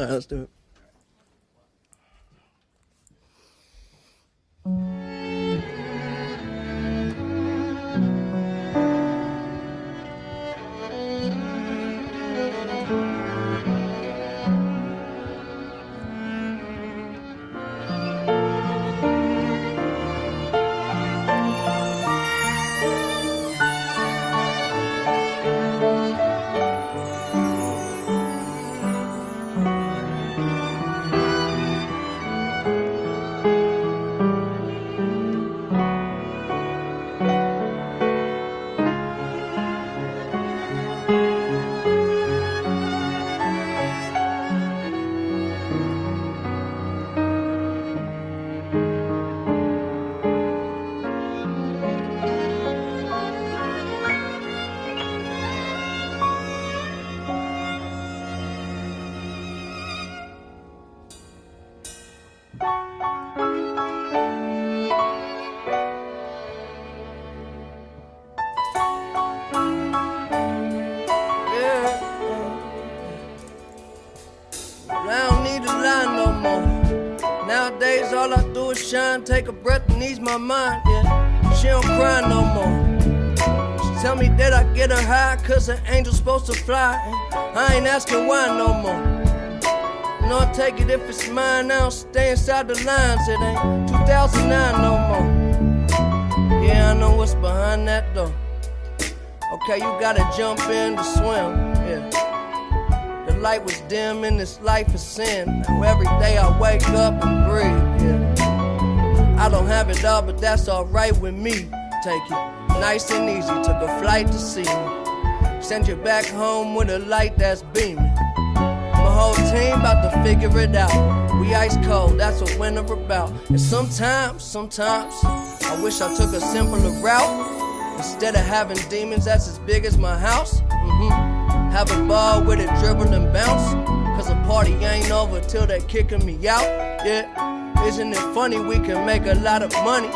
Right, let's do it. I more. Nowadays, all I do is shine, take a breath and ease my mind. Yeah, she don't cry no more. She tell me that I get her high, cause an angel's supposed to fly. And I ain't asking why no more. No, I take it if it's mine now, stay inside the lines. It ain't 2009 no more. Yeah, I know what's behind that door. Okay, you gotta jump in to swim. Light was dim in this life of sin. Now every day I wake up and breathe. Yeah. I don't have it all, but that's alright with me. Take it nice and easy. Took a flight to see me. Send you back home with a light that's beaming. My whole team about to figure it out. We ice cold, that's what winter about. And sometimes, sometimes, I wish I took a simpler route. Instead of having demons that's as big as my house. Mm-hmm. Have a ball with it, dribble and bounce. Cause the party ain't over till they kicking me out. Yeah, isn't it funny we can make a lot of money?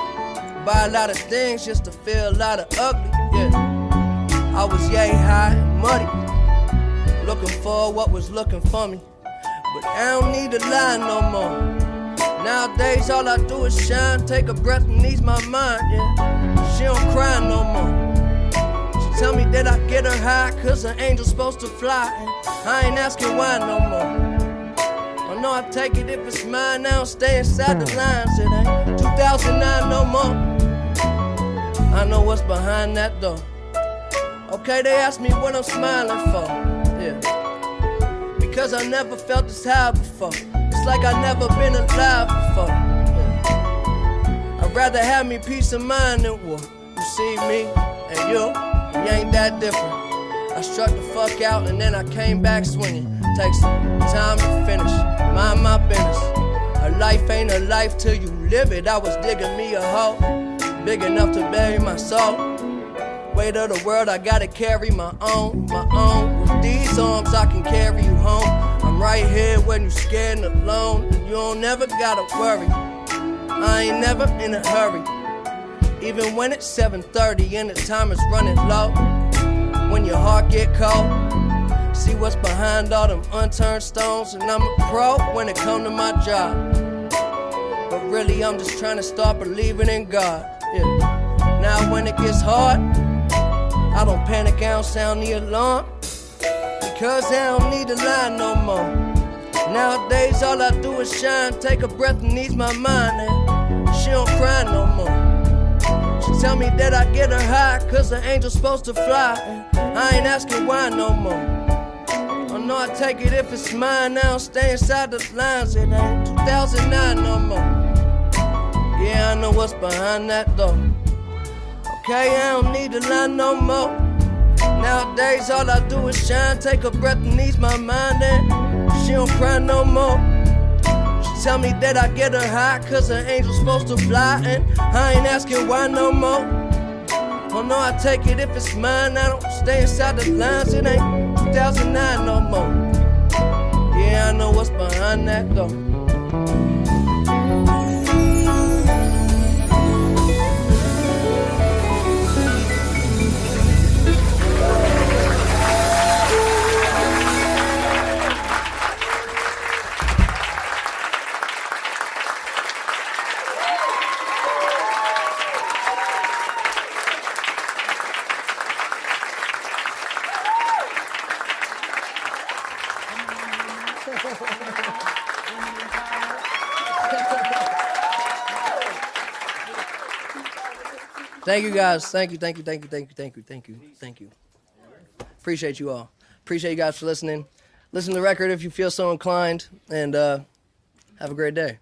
Buy a lot of things just to feel a lot of ugly. Yeah, I was yay high muddy. Looking for what was looking for me. But I don't need to lie no more. Nowadays, all I do is shine, take a breath and ease my mind. High, cause an angel's supposed to fly. I ain't asking why no more. I know I take it if it's mine now, stay inside the lines. It ain't 2009 no more. I know what's behind that door. Okay, they ask me what I'm smiling for. Yeah. Because I never felt this high before. It's like I never been alive before. Yeah. I'd rather have me peace of mind than war. You see me and you, we ain't that different. I struck the fuck out and then I came back swinging. Takes time to finish, mind my business. A life ain't a life till you live it. I was digging me a hole, big enough to bury my soul. Weight of the world, I gotta carry my own, my own. With these arms, I can carry you home. I'm right here when you're scared and alone, you don't never gotta worry. I ain't never in a hurry, even when it's 7:30 and the time is running low. When your heart get cold, see what's behind all them unturned stones, and I'm a pro when it come to my job. But really, I'm just trying to start believing in God. Yeah. Now when it gets hard. I don't panic, I don't sound the alarm. Because I don't need to lie no more. Nowadays, all I do is shine, take a breath and ease my mind. And she don't cry no more. Tell me that I get her high, cause the angel's supposed to fly. And I ain't asking why no more. I know I take it if it's mine now, stay inside the lines. It ain't uh, 2009 no more. Yeah, I know what's behind that door. Okay, I don't need to lie no more. Nowadays, all I do is shine, take a breath and ease my mind, and she don't cry no more. Tell me that I get her high, cause an angel's supposed to fly, and I ain't asking why no more. Oh no, I take it if it's mine, I don't stay inside the lines, it ain't 2009 no more. Yeah, I know what's behind that door. Thank you guys. Thank you. Thank you. Thank you. Thank you. Thank you. Thank you. Thank you. Appreciate you all. Appreciate you guys for listening. Listen to the record if you feel so inclined, and uh, have a great day.